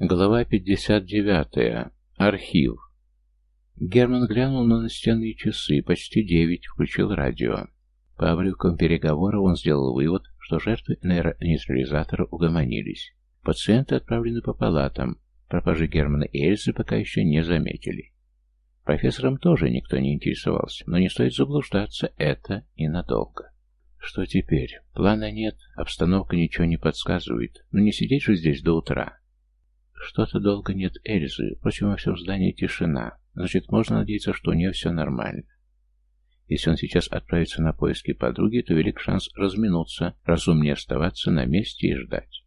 Глава 59. Архив. Герман глянул на настенные часы, почти девять, включил радио. По обрывкам переговора он сделал вывод, что жертвы нейронейтрализатора угомонились. Пациенты отправлены по палатам. Пропажи Германа и Эльзы пока еще не заметили. Профессором тоже никто не интересовался, но не стоит заблуждаться, это ненадолго. Что теперь? Плана нет, обстановка ничего не подсказывает, но не сидеть же здесь до утра. Что-то долго нет Эльзы, впрочем, во всем здании тишина. Значит, можно надеяться, что у нее все нормально. Если он сейчас отправится на поиски подруги, то велик шанс разминуться, разумнее оставаться на месте и ждать.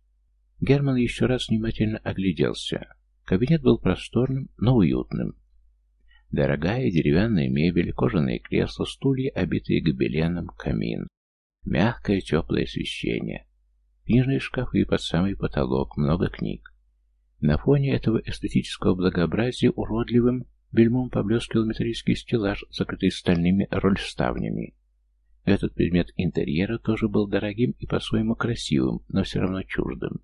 Герман еще раз внимательно огляделся. Кабинет был просторным, но уютным. Дорогая деревянная мебель, кожаные кресла, стулья, обитые гобеленом, камин. Мягкое, теплое освещение. Книжные шкафы под самый потолок, много книг. На фоне этого эстетического благообразия уродливым бельмом поблескивал металлический стеллаж, закрытый стальными рольставнями. Этот предмет интерьера тоже был дорогим и по-своему красивым, но все равно чуждым.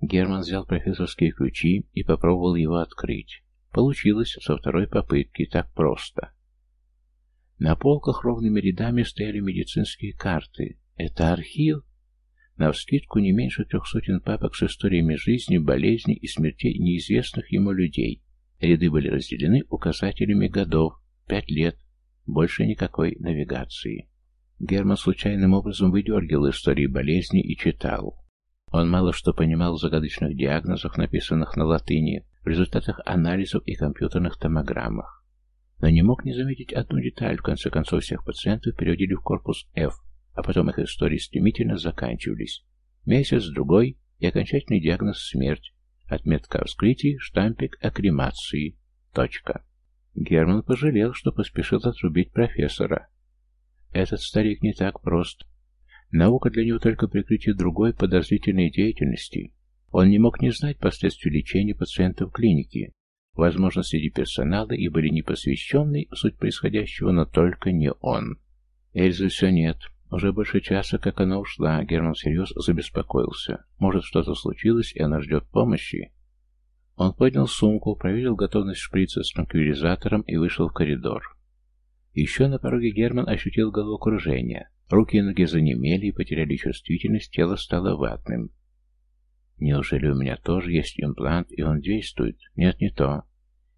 Герман взял профессорские ключи и попробовал его открыть. Получилось со второй попытки, так просто. На полках ровными рядами стояли медицинские карты. Это архив? Навскидку не меньше трех сотен папок с историями жизни, болезней и смертей неизвестных ему людей. Ряды были разделены указателями годов, пять лет, больше никакой навигации. Герман случайным образом выдергивал истории болезни и читал. Он мало что понимал в загадочных диагнозах, написанных на латыни, в результатах анализов и компьютерных томограммах. Но не мог не заметить одну деталь, в конце концов всех пациентов переводили в корпус F, а потом их истории стремительно заканчивались. Месяц, другой, и окончательный диагноз «смерть», отметка о вскрытии, штампик о кремации, точка. Герман пожалел, что поспешил отрубить профессора. Этот старик не так прост. Наука для него только прикрытие другой подозрительной деятельности. Он не мог не знать последствий лечения пациентов в клинике. Возможно, среди персонала и были непосвященные в суть происходящего, но только не он. Эльзы все нет. Уже больше часа, как она ушла, Герман всерьез забеспокоился. Может, что-то случилось, и она ждет помощи? Он поднял сумку, проверил готовность шприца с транквилизатором и вышел в коридор. Еще на пороге Герман ощутил головокружение. Руки и ноги занемели и потеряли чувствительность, тело стало ватным. Неужели у меня тоже есть имплант, и он действует? Нет, не то.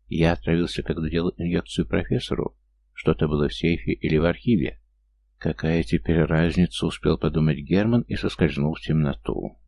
Я отправился, когда делал инъекцию профессору. Что-то было в сейфе или в архиве. Какая теперь разница, успел подумать Герман и соскользнул в темноту.